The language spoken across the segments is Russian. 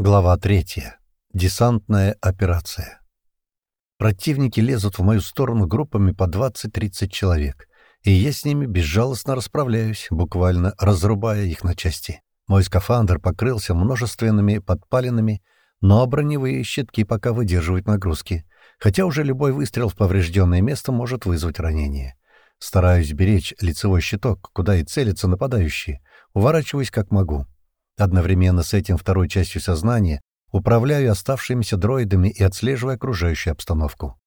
Глава 3. Десантная операция. Противники лезут в мою сторону группами по 20-30 человек, и я с ними безжалостно расправляюсь, буквально разрубая их на части. Мой скафандр покрылся множественными подпалинами, но броневые щитки пока выдерживают нагрузки, хотя уже любой выстрел в поврежденное место может вызвать ранение. Стараюсь беречь лицевой щиток, куда и целятся нападающие, уворачиваюсь как могу. Одновременно с этим второй частью сознания управляю оставшимися дроидами и отслеживаю окружающую обстановку.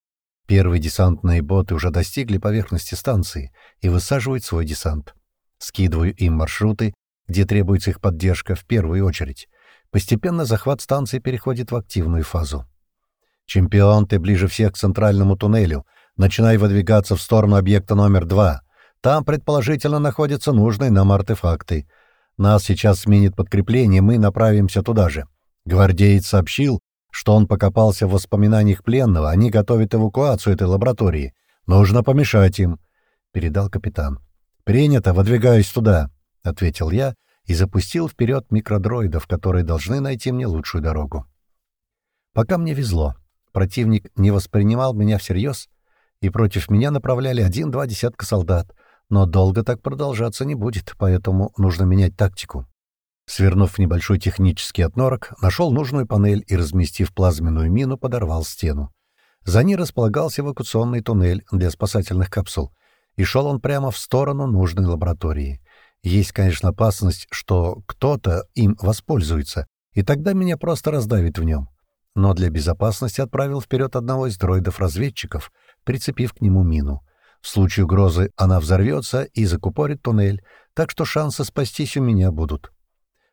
Первые десантные боты уже достигли поверхности станции и высаживают свой десант. Скидываю им маршруты, где требуется их поддержка в первую очередь. Постепенно захват станции переходит в активную фазу. «Чемпион, ты ближе всех к центральному туннелю. Начинай выдвигаться в сторону объекта номер два. Там, предположительно, находятся нужные нам артефакты. Нас сейчас сменит подкрепление, мы направимся туда же. Гвардеец сообщил, что он покопался в воспоминаниях пленного, они готовят эвакуацию этой лаборатории. Нужно помешать им», — передал капитан. «Принято, выдвигаюсь туда», — ответил я и запустил вперед микродроидов, которые должны найти мне лучшую дорогу. Пока мне везло. Противник не воспринимал меня всерьез, и против меня направляли один-два десятка солдат, но долго так продолжаться не будет, поэтому нужно менять тактику. Свернув небольшой технический отнорок, нашел нужную панель и, разместив плазменную мину, подорвал стену. За ней располагался эвакуационный туннель для спасательных капсул, и шел он прямо в сторону нужной лаборатории. Есть, конечно, опасность, что кто-то им воспользуется, и тогда меня просто раздавит в нем. Но для безопасности отправил вперед одного из дроидов-разведчиков, прицепив к нему мину — в случае угрозы она взорвется и закупорит туннель, так что шансы спастись у меня будут.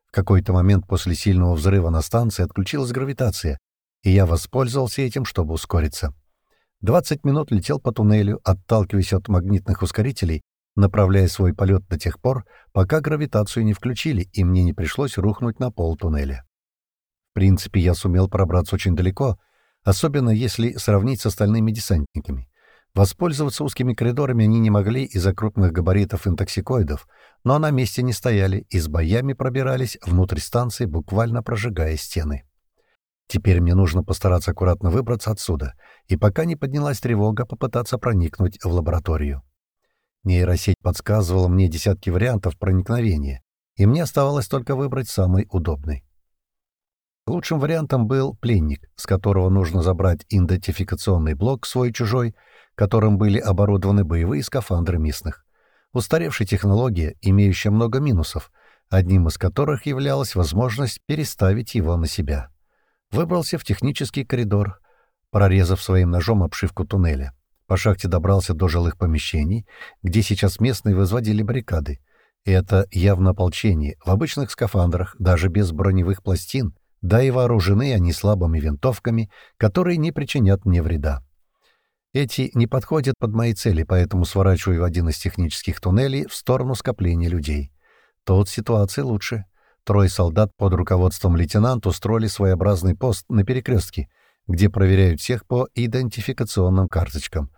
В какой-то момент после сильного взрыва на станции отключилась гравитация, и я воспользовался этим, чтобы ускориться. 20 минут летел по туннелю, отталкиваясь от магнитных ускорителей, направляя свой полет до тех пор, пока гравитацию не включили, и мне не пришлось рухнуть на пол туннеля. В принципе, я сумел пробраться очень далеко, особенно если сравнить с остальными десантниками. Воспользоваться узкими коридорами они не могли из-за крупных габаритов интоксикоидов, но на месте не стояли и с боями пробирались внутрь станции, буквально прожигая стены. Теперь мне нужно постараться аккуратно выбраться отсюда, и пока не поднялась тревога, попытаться проникнуть в лабораторию. Нейросеть подсказывала мне десятки вариантов проникновения, и мне оставалось только выбрать самый удобный. Лучшим вариантом был пленник, с которого нужно забрать идентификационный блок свой-чужой которым были оборудованы боевые скафандры местных. Устаревшая технология, имеющая много минусов, одним из которых являлась возможность переставить его на себя. Выбрался в технический коридор, прорезав своим ножом обшивку туннеля. По шахте добрался до жилых помещений, где сейчас местные возводили баррикады. Это явно ополчение, в обычных скафандрах, даже без броневых пластин, да и вооружены они слабыми винтовками, которые не причинят мне вреда. Эти не подходят под мои цели, поэтому сворачиваю в один из технических туннелей в сторону скопления людей. Тут ситуация лучше. Трое солдат под руководством лейтенанта устроили своеобразный пост на перекрестке, где проверяют всех по идентификационным карточкам.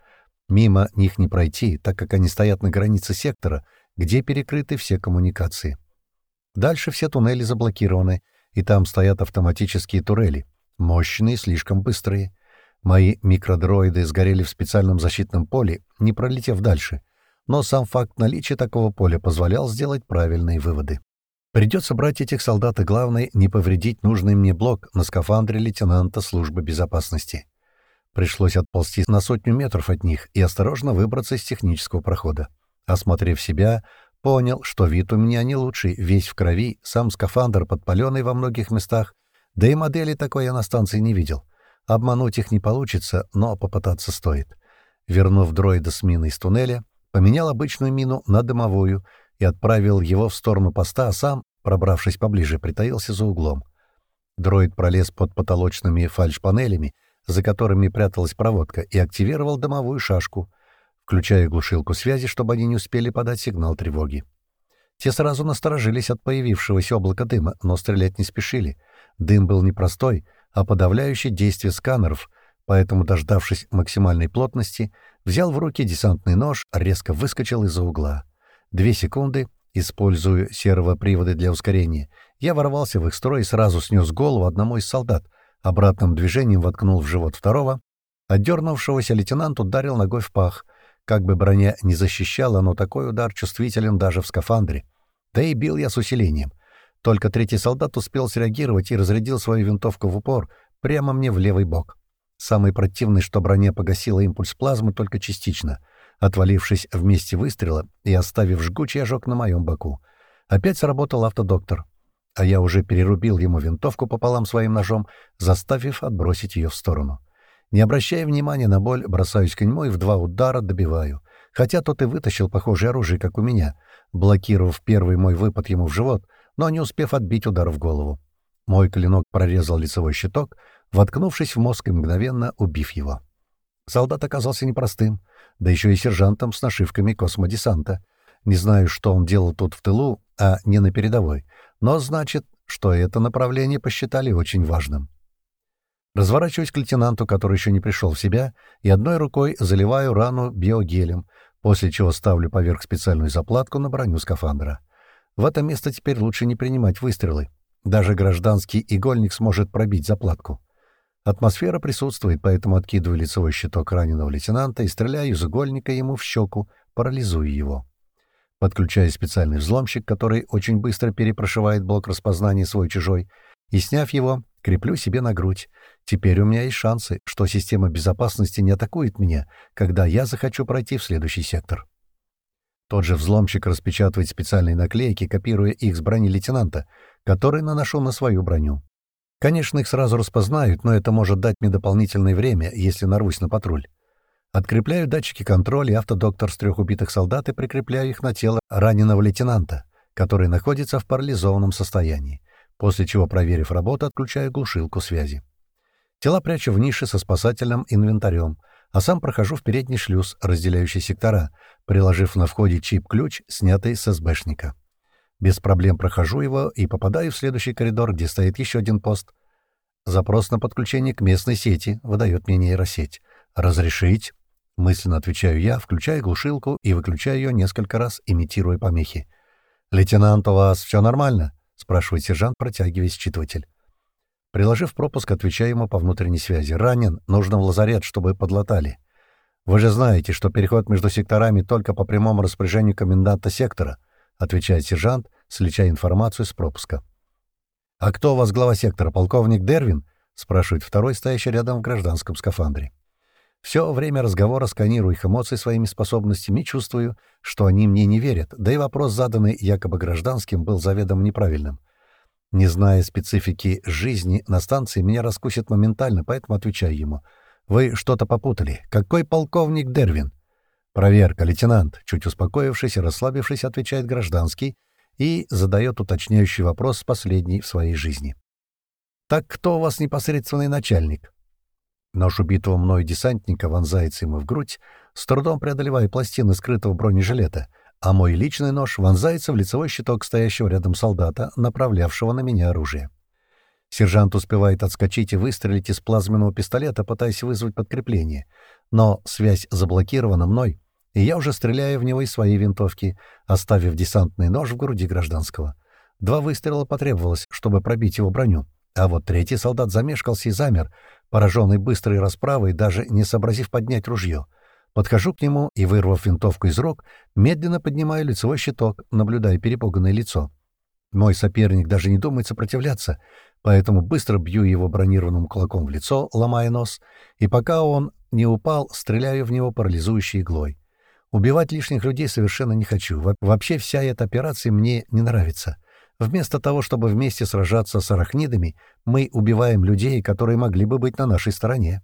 Мимо них не пройти, так как они стоят на границе сектора, где перекрыты все коммуникации. Дальше все туннели заблокированы, и там стоят автоматические турели, мощные, слишком быстрые. Мои микродроиды сгорели в специальном защитном поле, не пролетев дальше, но сам факт наличия такого поля позволял сделать правильные выводы. Придется брать этих солдат и, главное, не повредить нужный мне блок на скафандре лейтенанта службы безопасности. Пришлось отползти на сотню метров от них и осторожно выбраться из технического прохода. Осмотрев себя, понял, что вид у меня не лучший, весь в крови, сам скафандр подпаленный во многих местах, да и модели такой я на станции не видел. Обмануть их не получится, но попытаться стоит. Вернув дроида с миной из туннеля, поменял обычную мину на дымовую и отправил его в сторону поста, а сам, пробравшись поближе, притаился за углом. Дроид пролез под потолочными фальш-панелями, за которыми пряталась проводка, и активировал дымовую шашку, включая глушилку связи, чтобы они не успели подать сигнал тревоги. Те сразу насторожились от появившегося облака дыма, но стрелять не спешили. Дым был непростой — а подавляющее действие сканеров, поэтому, дождавшись максимальной плотности, взял в руки десантный нож, резко выскочил из-за угла. Две секунды, используя сервоприводы для ускорения, Я ворвался в их строй и сразу снес голову одному из солдат, обратным движением воткнул в живот второго, отдернувшегося лейтенант ударил ногой в пах. Как бы броня не защищала, но такой удар чувствителен даже в скафандре. Да и бил я с усилением. Только третий солдат успел среагировать и разрядил свою винтовку в упор прямо мне в левый бок. Самый противный, что броня погасила импульс плазмы только частично, отвалившись в месте выстрела и оставив жгучий ожог на моем боку. Опять сработал автодоктор, а я уже перерубил ему винтовку пополам своим ножом, заставив отбросить ее в сторону. Не обращая внимания на боль, бросаюсь к нему и в два удара добиваю. Хотя тот и вытащил похожее оружие, как у меня, блокировав первый мой выпад ему в живот, но не успев отбить удар в голову. Мой клинок прорезал лицевой щиток, воткнувшись в мозг и мгновенно убив его. Солдат оказался непростым, да еще и сержантом с нашивками космодесанта. Не знаю, что он делал тут в тылу, а не на передовой, но значит, что это направление посчитали очень важным. Разворачиваюсь к лейтенанту, который еще не пришел в себя, и одной рукой заливаю рану биогелем, после чего ставлю поверх специальную заплатку на броню скафандра. В это место теперь лучше не принимать выстрелы. Даже гражданский игольник сможет пробить заплатку. Атмосфера присутствует, поэтому откидываю лицевой щиток раненого лейтенанта и стреляю из игольника ему в щеку, парализую его. Подключаю специальный взломщик, который очень быстро перепрошивает блок распознания свой-чужой, и, сняв его, креплю себе на грудь. Теперь у меня есть шансы, что система безопасности не атакует меня, когда я захочу пройти в следующий сектор. Тот же взломщик распечатывает специальные наклейки, копируя их с брони лейтенанта, который наношу на свою броню. Конечно, их сразу распознают, но это может дать мне дополнительное время, если нарвусь на патруль. Открепляю датчики контроля и автодоктор с трех убитых солдат и прикрепляю их на тело раненого лейтенанта, который находится в парализованном состоянии, после чего, проверив работу, отключаю глушилку связи. Тела прячу в нише со спасательным инвентарем, а сам прохожу в передний шлюз, разделяющий сектора, приложив на входе чип-ключ, снятый с СБшника. Без проблем прохожу его и попадаю в следующий коридор, где стоит еще один пост. Запрос на подключение к местной сети выдает мне нейросеть. «Разрешить?» — мысленно отвечаю я, включаю глушилку и выключаю ее несколько раз, имитируя помехи. «Лейтенант, у вас все нормально?» — спрашивает сержант, протягивая считыватель. Приложив пропуск, отвечаю ему по внутренней связи. «Ранен, нужно в лазарет, чтобы подлатали. Вы же знаете, что переход между секторами только по прямому распоряжению коменданта сектора —— отвечает сержант, сличая информацию с пропуска. «А кто у вас глава сектора, полковник Дервин?» — спрашивает второй, стоящий рядом в гражданском скафандре. Все время разговора сканирую их эмоции своими способностями чувствую, что они мне не верят, да и вопрос, заданный якобы гражданским, был заведомо неправильным. Не зная специфики жизни на станции, меня раскусит моментально, поэтому отвечаю ему. «Вы что-то попутали. Какой полковник Дервин?» «Проверка, лейтенант», — чуть успокоившись и расслабившись, отвечает гражданский и задает уточняющий вопрос последний в своей жизни. «Так кто у вас непосредственный начальник?» Нож убитого мной десантника вонзается ему в грудь, с трудом преодолевая пластины скрытого бронежилета, а мой личный нож вонзается в лицевой щиток стоящего рядом солдата, направлявшего на меня оружие. Сержант успевает отскочить и выстрелить из плазменного пистолета, пытаясь вызвать подкрепление, но связь заблокирована мной, и я уже стреляю в него из своей винтовки, оставив десантный нож в груди гражданского. Два выстрела потребовалось, чтобы пробить его броню, а вот третий солдат замешкался и замер, пораженный быстрой расправой, даже не сообразив поднять ружье. Подхожу к нему и, вырвав винтовку из рук, медленно поднимаю лицевой щиток, наблюдая перепуганное лицо. Мой соперник даже не думает сопротивляться, поэтому быстро бью его бронированным кулаком в лицо, ломая нос, и пока он не упал, стреляю в него парализующей иглой. Убивать лишних людей совершенно не хочу. Вообще вся эта операция мне не нравится. Вместо того, чтобы вместе сражаться с арахнидами, мы убиваем людей, которые могли бы быть на нашей стороне.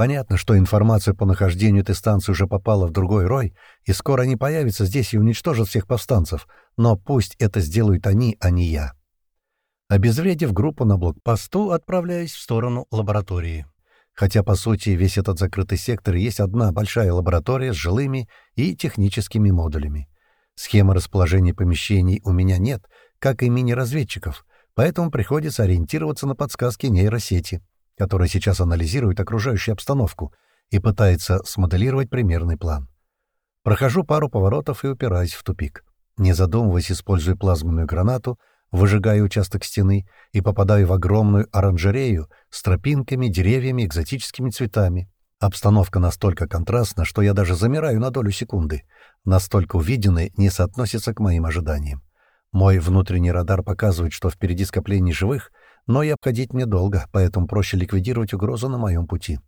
Понятно, что информация по нахождению этой станции уже попала в другой рой, и скоро они появятся здесь и уничтожат всех повстанцев, но пусть это сделают они, а не я. Обезвредив группу на блокпосту, отправляюсь в сторону лаборатории. Хотя, по сути, весь этот закрытый сектор есть одна большая лаборатория с жилыми и техническими модулями. Схемы расположения помещений у меня нет, как и мини-разведчиков, поэтому приходится ориентироваться на подсказки нейросети, которая сейчас анализирует окружающую обстановку и пытается смоделировать примерный план. Прохожу пару поворотов и упираюсь в тупик. Не задумываясь, используя плазменную гранату, выжигаю участок стены и попадаю в огромную оранжерею с тропинками, деревьями, экзотическими цветами. Обстановка настолько контрастна, что я даже замираю на долю секунды. Настолько увиденное не соотносится к моим ожиданиям. Мой внутренний радар показывает, что впереди скопление живых, но и обходить мне долго, поэтому проще ликвидировать угрозу на моем пути.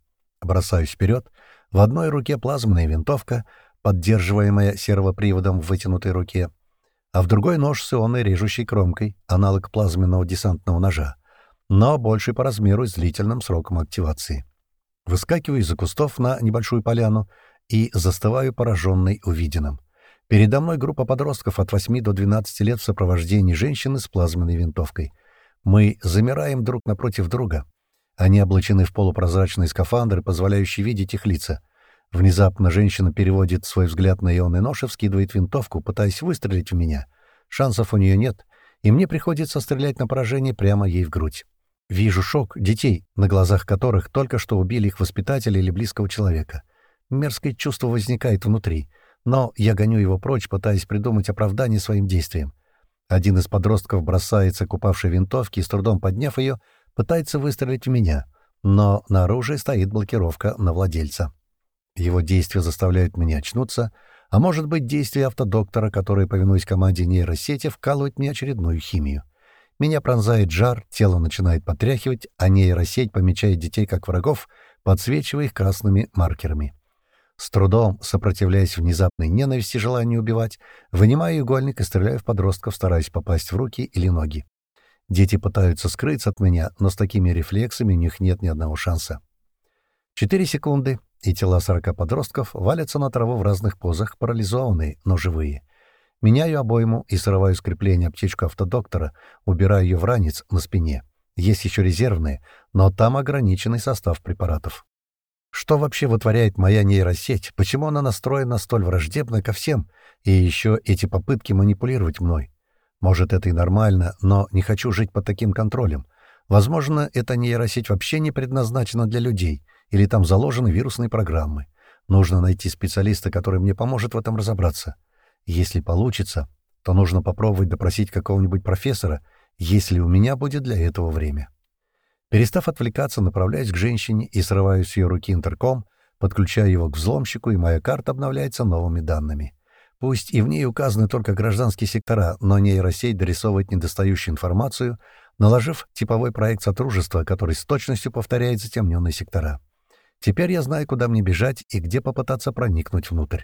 Бросаюсь вперед. В одной руке плазменная винтовка, поддерживаемая сервоприводом в вытянутой руке, а в другой нож с ионной режущей кромкой, аналог плазменного десантного ножа, но больший по размеру и с длительным сроком активации. Выскакиваю из-за кустов на небольшую поляну и застываю пораженный увиденным. Передо мной группа подростков от 8 до 12 лет в сопровождении женщины с плазменной винтовкой. Мы замираем друг напротив друга. Они облачены в полупрозрачные скафандры, позволяющие видеть их лица. Внезапно женщина переводит свой взгляд на ионный нож и вскидывает винтовку, пытаясь выстрелить в меня. Шансов у нее нет, и мне приходится стрелять на поражение прямо ей в грудь. Вижу шок детей, на глазах которых только что убили их воспитателя или близкого человека. Мерзкое чувство возникает внутри, но я гоню его прочь, пытаясь придумать оправдание своим действиям. Один из подростков бросается к упавшей винтовке и, с трудом подняв ее, пытается выстрелить в меня, но на оружии стоит блокировка на владельца. Его действия заставляют меня очнуться, а может быть, действия автодоктора, который, повинуясь команде нейросети, вкалывает мне очередную химию. Меня пронзает жар, тело начинает потряхивать, а нейросеть помечает детей как врагов, подсвечивая их красными маркерами. С трудом, сопротивляясь внезапной ненависти желанию убивать, вынимаю игольник и стреляю в подростков, стараясь попасть в руки или ноги. Дети пытаются скрыться от меня, но с такими рефлексами у них нет ни одного шанса. Четыре секунды, и тела сорока подростков валятся на траву в разных позах, парализованные, но живые. Меняю обойму и срываю скрепление аптечку автодоктора, убираю ее в ранец на спине. Есть еще резервные, но там ограниченный состав препаратов. Что вообще вытворяет моя нейросеть? Почему она настроена столь враждебно ко всем? И еще эти попытки манипулировать мной. Может, это и нормально, но не хочу жить под таким контролем. Возможно, эта нейросеть вообще не предназначена для людей, или там заложены вирусные программы. Нужно найти специалиста, который мне поможет в этом разобраться. Если получится, то нужно попробовать допросить какого-нибудь профессора, если у меня будет для этого время. Перестав отвлекаться, направляюсь к женщине и срываю с ее руки интерком, подключаю его к взломщику, и моя карта обновляется новыми данными. Пусть и в ней указаны только гражданские сектора, но нейросеть дорисовывает недостающую информацию, наложив типовой проект сотрудничества, который с точностью повторяет затемненные сектора. Теперь я знаю, куда мне бежать и где попытаться проникнуть внутрь.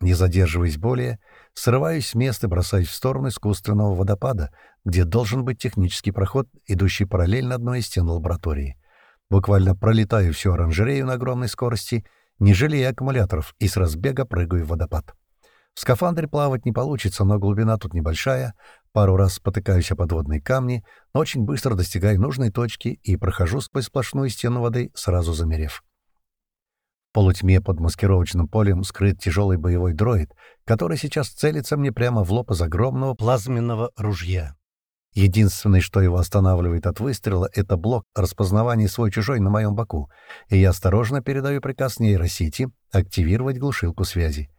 Не задерживаясь более, срываюсь с места бросаюсь в сторону искусственного водопада, где должен быть технический проход, идущий параллельно одной из стен лаборатории. Буквально пролетаю всю оранжерею на огромной скорости, не жалея аккумуляторов, и с разбега прыгаю в водопад. В скафандре плавать не получится, но глубина тут небольшая, пару раз спотыкаюсь о подводные камни, но очень быстро достигаю нужной точки и прохожу сквозь сплошную стену воды, сразу замерев полутьме под маскировочным полем скрыт тяжелый боевой дроид, который сейчас целится мне прямо в лоб из огромного плазменного ружья. Единственное, что его останавливает от выстрела, это блок распознавания свой-чужой на моем боку, и я осторожно передаю приказ нейросети активировать глушилку связи.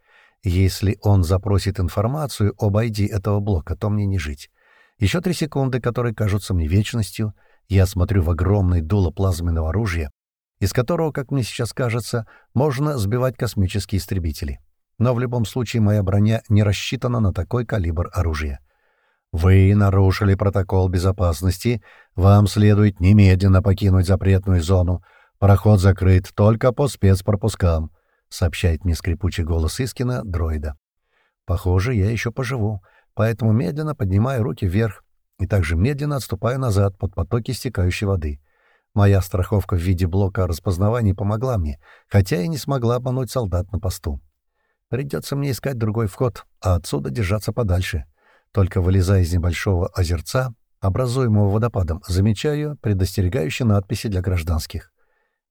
Если он запросит информацию об ID этого блока, то мне не жить. Еще три секунды, которые кажутся мне вечностью, я смотрю в огромное дуло плазменного оружия, из которого, как мне сейчас кажется, можно сбивать космические истребители. Но в любом случае моя броня не рассчитана на такой калибр оружия. «Вы нарушили протокол безопасности. Вам следует немедленно покинуть запретную зону. Проход закрыт только по спецпропускам», — сообщает мне скрипучий голос Искина, дроида. «Похоже, я еще поживу, поэтому медленно поднимаю руки вверх и также медленно отступаю назад под потоки стекающей воды. Моя страховка в виде блока распознавания помогла мне, хотя и не смогла обмануть солдат на посту. Придется мне искать другой вход, а отсюда держаться подальше. Только вылезая из небольшого озерца, образуемого водопадом, замечаю предостерегающие надписи для гражданских.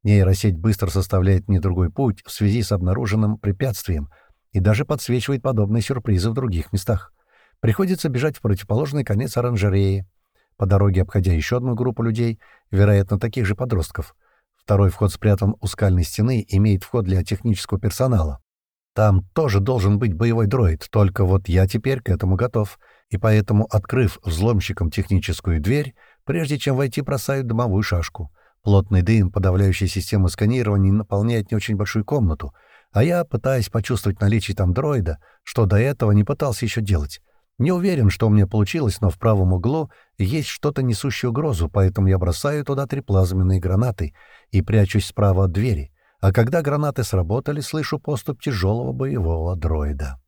Нейросеть быстро составляет мне другой путь в связи с обнаруженным препятствием и даже подсвечивает подобные сюрпризы в других местах. Приходится бежать в противоположный конец оранжереи, по дороге обходя еще одну группу людей, вероятно, таких же подростков. Второй вход спрятан у скальной стены, имеет вход для технического персонала. Там тоже должен быть боевой дроид, только вот я теперь к этому готов. и поэтому, открыв взломщиком техническую дверь, прежде чем войти, бросаю дымовую шашку. Плотный дым, подавляющий систему сканирования, наполняет не очень большую комнату, а я, пытаясь почувствовать наличие там дроида, что до этого не пытался еще делать. Не уверен, что у меня получилось, но в правом углу есть что-то несущее угрозу, поэтому я бросаю туда три плазменные гранаты и прячусь справа от двери. А когда гранаты сработали, слышу поступ тяжелого боевого дроида.